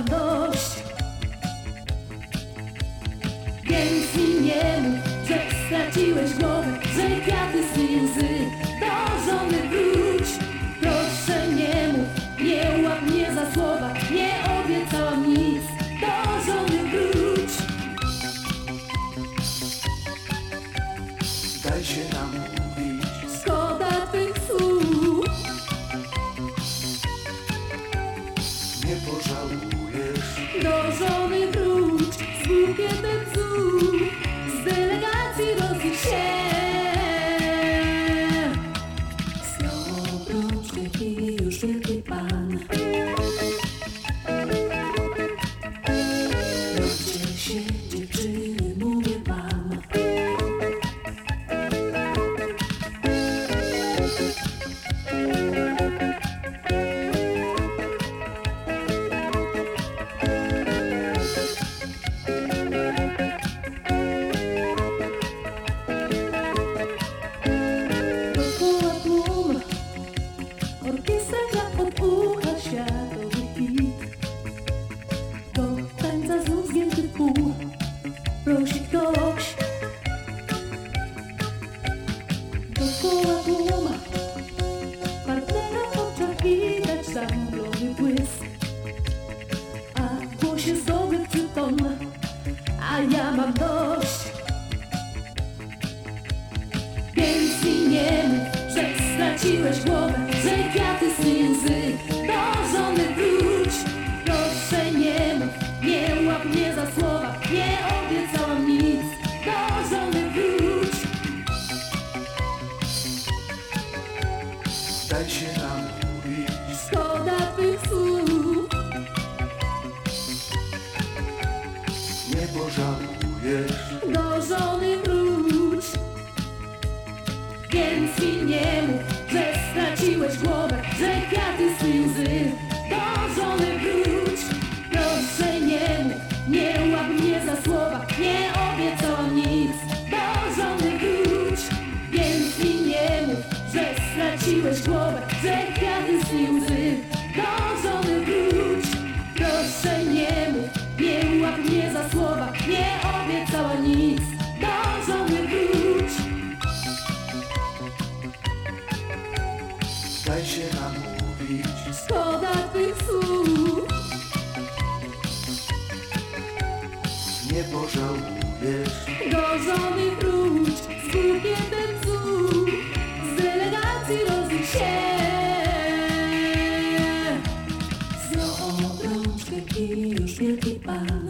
Mam dość. Więc mi nie mów, że straciłeś głowę, że kwiaty z łzy zamglony błysk. A głosie zdobywczy ton, a ja mam dość. Więc mi nie mów, że straciłeś głowę, że kwiaty z łzy do żony wróć. Proszę nie mów, nie łap mnie za słowa, nie obiecałam nic, do żony wróć. Się nie pożałujesz. do żony wróć. Więc mi nie mów, że straciłeś głowę, że kwiaty z łzy do żony wróć. Proszę nie mów, nie łap mnie za słowa, nie obiecałam nic, do żony wróć. Więc mi nie mów, że straciłeś głowę, że kwiaty z łzy Szkoda tych słów, nie pożałujesz. do żony wróć, z bukietem cud, z delegacji rozlicz się. Znowu obrączkę i już wielki pan.